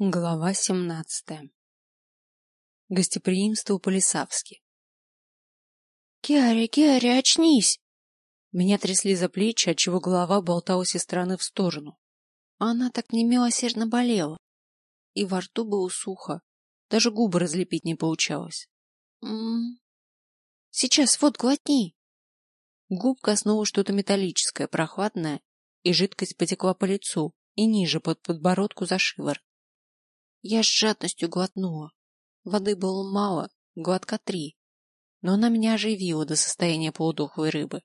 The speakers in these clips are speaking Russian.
Глава семнадцатая. Гостеприимство по-лисавски. «Киари, Киари, очнись!» Меня трясли за плечи, отчего голова болталась из стороны в сторону. Она так немилосердно болела. И во рту было сухо. Даже губы разлепить не получалось. М -м. «Сейчас, вот, глотни!» Губ коснулось что-то металлическое, прохладное, и жидкость потекла по лицу и ниже, под подбородку за шиворот. Я с жадностью глотнула. Воды было мало, глотка три. Но она меня оживила до состояния полудохлой рыбы,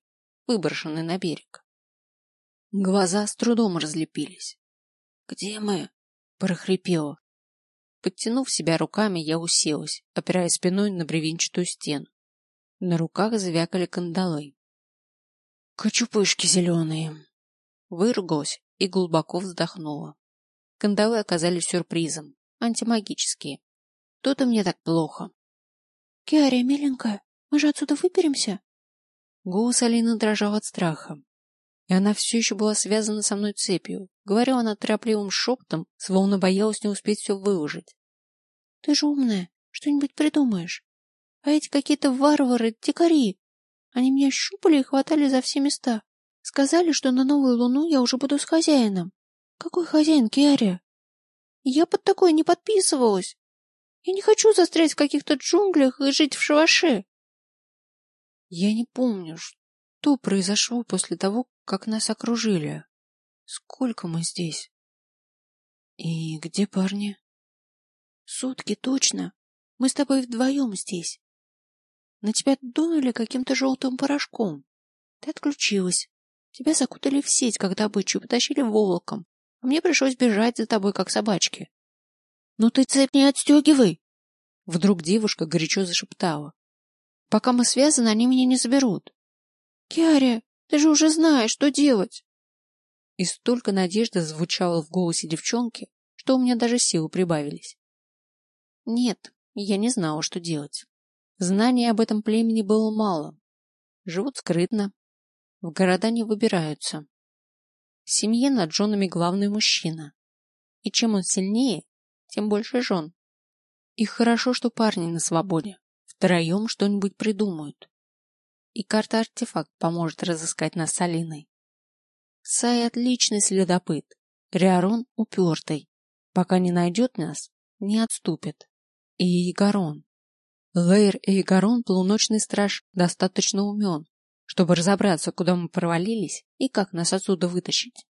выброшенной на берег. Глаза с трудом разлепились. «Где мы?» — прохрипела. Подтянув себя руками, я уселась, опираясь спиной на бревенчатую стену. На руках звякали кандалы. «Кочупышки зеленые!» Выругалась и глубоко вздохнула. Кандалы оказались сюрпризом антимагические. Тут и мне так плохо. — Киария, миленькая, мы же отсюда выберемся? Голос Алины дрожал от страха. И она все еще была связана со мной цепью. Говорила она торопливым шепотом, словно боялась не успеть все выложить. — Ты же умная, что-нибудь придумаешь. А эти какие-то варвары, дикари. Они меня щупали и хватали за все места. Сказали, что на новую луну я уже буду с хозяином. Какой хозяин, Киария? Я под такое не подписывалась. Я не хочу застрять в каких-то джунглях и жить в шалаше. Я не помню, что произошло после того, как нас окружили. Сколько мы здесь? И где парни? Сутки точно. Мы с тобой вдвоем здесь. На тебя дунули каким-то желтым порошком. Ты отключилась. Тебя закутали в сеть, как добычу, потащили волоком. Мне пришлось бежать за тобой, как собачки. — Ну ты цепь не отстегивай! Вдруг девушка горячо зашептала. — Пока мы связаны, они меня не заберут. — Киария, ты же уже знаешь, что делать. И столько надежды звучало в голосе девчонки, что у меня даже силы прибавились. Нет, я не знала, что делать. Знаний об этом племени было мало. Живут скрытно, в города не выбираются, семье над женами главный мужчина. И чем он сильнее, тем больше жен. И хорошо, что парни на свободе. Втроем что-нибудь придумают. И карта-артефакт поможет разыскать нас с Алиной. Сай отличный следопыт. Риарон упертый. Пока не найдет нас, не отступит. И Егорон. Лейр и Егорон, полуночный страж, достаточно умен, чтобы разобраться, куда мы провалились и как нас отсюда вытащить.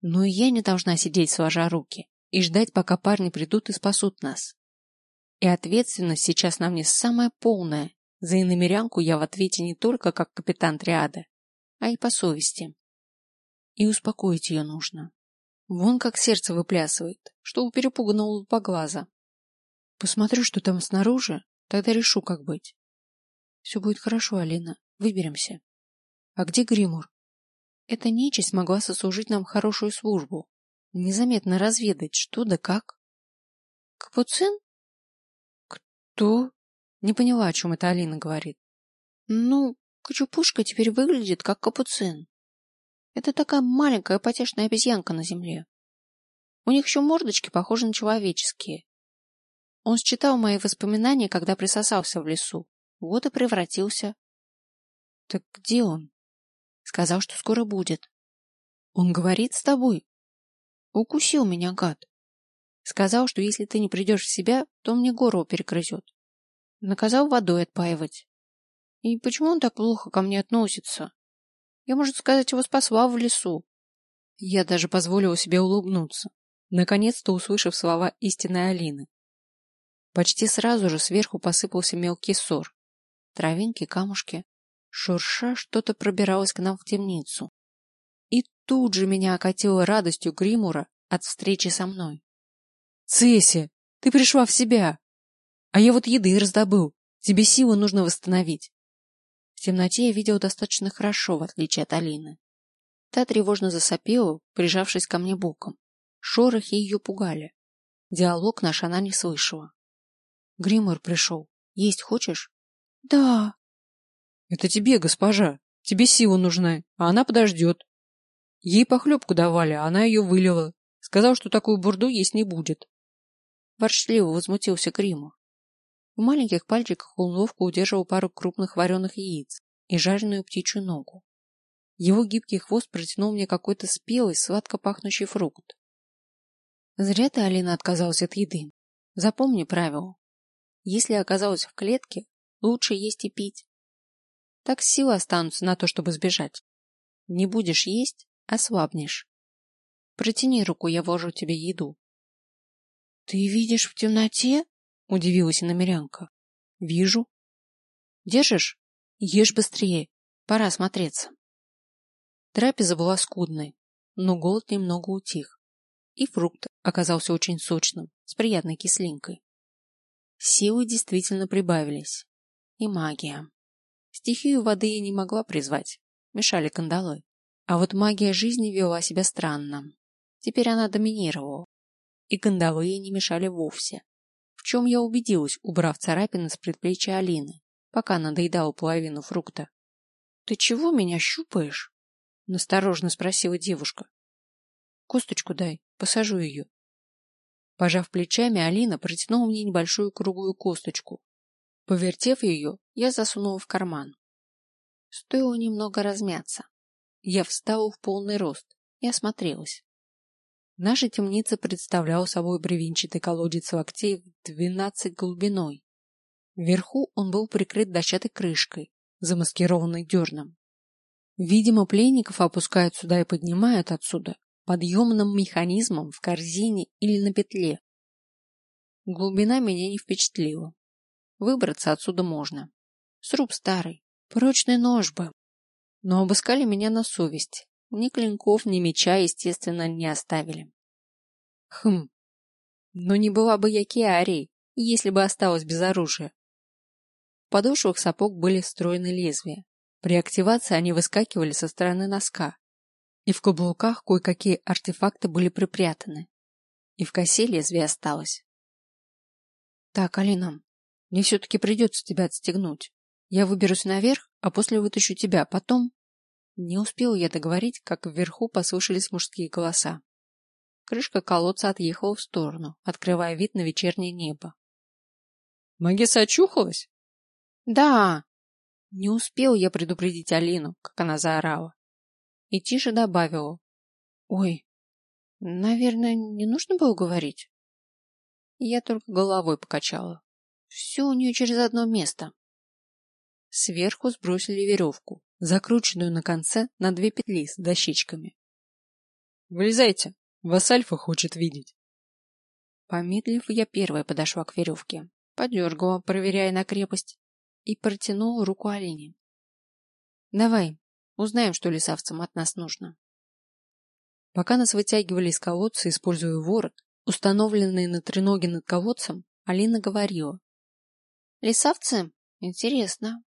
Но я не должна сидеть сложа руки и ждать, пока парни придут и спасут нас. И ответственность сейчас на мне самая полная. За иномерянку я в ответе не только как капитан триады, а и по совести. И успокоить ее нужно. Вон как сердце выплясывает, что у перепуганного глаза. Посмотрю, что там снаружи, тогда решу, как быть. Все будет хорошо, Алина. Выберемся. А где Гримур? Эта нечисть могла сослужить нам хорошую службу. Незаметно разведать, что да как. Капуцин? Кто? Не поняла, о чем это Алина говорит. Ну, Кочупушка теперь выглядит как капуцин. Это такая маленькая потешная обезьянка на земле. У них еще мордочки похожи на человеческие. Он считал мои воспоминания, когда присосался в лесу. Вот и превратился. Так где он? Сказал, что скоро будет. Он говорит с тобой? Укусил меня, гад. Сказал, что если ты не придешь в себя, то мне горло перегрызет. Наказал водой отпаивать. И почему он так плохо ко мне относится? Я, можно сказать, его спасла в лесу. Я даже позволила себе улыбнуться, наконец-то услышав слова истинной Алины. Почти сразу же сверху посыпался мелкий ссор. Травинки, камушки. Шурша что-то пробиралось к нам в темницу. И тут же меня окатило радостью Гримура от встречи со мной. — Цесси, ты пришла в себя! А я вот еды раздобыл. Тебе силы нужно восстановить. В темноте я видел достаточно хорошо, в отличие от Алины. Та тревожно засопела, прижавшись ко мне боком. Шорохи ее пугали. Диалог наш она не слышала. Гримур пришел. Есть хочешь? — Да. Это тебе, госпожа. Тебе сила нужна, а она подождет. Ей похлебку давали, а она ее вылила. Сказал, что такую бурду есть не будет. ворчливо возмутился Гриму. В маленьких пальчиках он ловко удерживал пару крупных вареных яиц и жареную птичью ногу. Его гибкий хвост протянул мне какой-то спелый, сладко пахнущий фрукт. Зря ты, Алина, отказалась от еды. Запомни правило. Если оказалась в клетке, лучше есть и пить. Так силы останутся на то, чтобы сбежать. Не будешь есть, ослабнешь. Протяни руку, я вложу тебе еду. — Ты видишь в темноте? — удивилась иномерянка. — Вижу. — Держишь? Ешь быстрее. Пора осмотреться. Трапеза была скудной, но голод немного утих. И фрукт оказался очень сочным, с приятной кислинкой. Силы действительно прибавились. И магия. Стихию воды я не могла призвать, мешали кандалы. А вот магия жизни вела себя странно. Теперь она доминировала. И кандалы ей не мешали вовсе. В чем я убедилась, убрав царапины с предплечья Алины, пока она доедала половину фрукта. — Ты чего меня щупаешь? — насторожно спросила девушка. — Косточку дай, посажу ее. Пожав плечами, Алина протянула мне небольшую круглую косточку. Повертев ее, я засунула в карман. Стоило немного размяться. Я встала в полный рост и осмотрелась. Наша темница представляла собой бревенчатый колодец локтей в двенадцать глубиной. Вверху он был прикрыт дощатой крышкой, замаскированной дерном. Видимо, пленников опускают сюда и поднимают отсюда подъемным механизмом в корзине или на петле. Глубина меня не впечатлила. Выбраться отсюда можно. Сруб старый, прочный нож бы. Но обыскали меня на совесть. Ни клинков, ни меча, естественно, не оставили. Хм. Но не была бы я Киарией, если бы осталась без оружия. В подошвах сапог были встроены лезвия, при активации они выскакивали со стороны носка, и в каблуках кое-какие артефакты были припрятаны, и в косе лезвие осталось. Так, Алина, мне все-таки придется тебя отстегнуть. Я выберусь наверх, а после вытащу тебя, потом... Не успел я договорить, как вверху послышались мужские голоса. Крышка колодца отъехала в сторону, открывая вид на вечернее небо. — Магиса очухалась? — Да, не успел я предупредить Алину, как она заорала. И тише добавила. Ой, наверное, не нужно было говорить. Я только головой покачала. Все у нее через одно место. Сверху сбросили веревку, закрученную на конце на две петли с дощечками. «Вылезайте, вас Альфа хочет видеть». Помедлив, я первая подошла к веревке, подергала, проверяя на крепость, и протянул руку Алине. «Давай, узнаем, что лесавцам от нас нужно». Пока нас вытягивали из колодца, используя ворот, установленный на треноге над колодцем, Алина говорила. «Лесавцы? Интересно.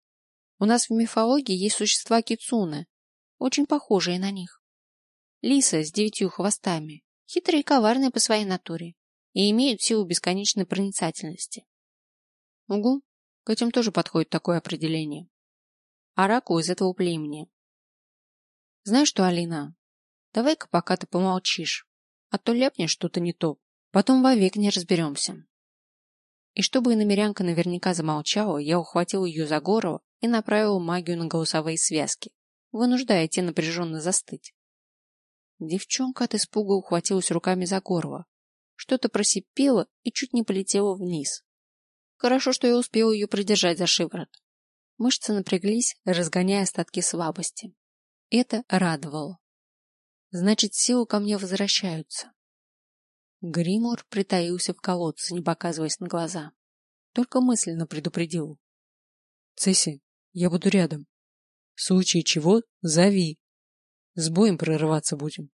У нас в мифологии есть существа кицуны, очень похожие на них. Лисы с девятью хвостами, хитрые и коварные по своей натуре, и имеют силу бесконечной проницательности. Угу, к этим тоже подходит такое определение. Араку из этого племени. Знаешь что, Алина, давай-ка пока ты помолчишь, а то ляпнешь что-то не то, потом вовек не разберемся. И чтобы иномерянка наверняка замолчала, я ухватил ее за горло и направил магию на голосовые связки, вынуждая те напряженно застыть. Девчонка от испуга ухватилась руками за горло, что-то просипело и чуть не полетело вниз. Хорошо, что я успел ее придержать за шиворот. Мышцы напряглись, разгоняя остатки слабости. Это радовало. Значит, силы ко мне возвращаются. Гримур притаился в колодце, не показываясь на глаза. Только мысленно предупредил. — Цесси, я буду рядом. В случае чего зови. С боем прорываться будем.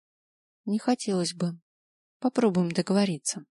— Не хотелось бы. Попробуем договориться.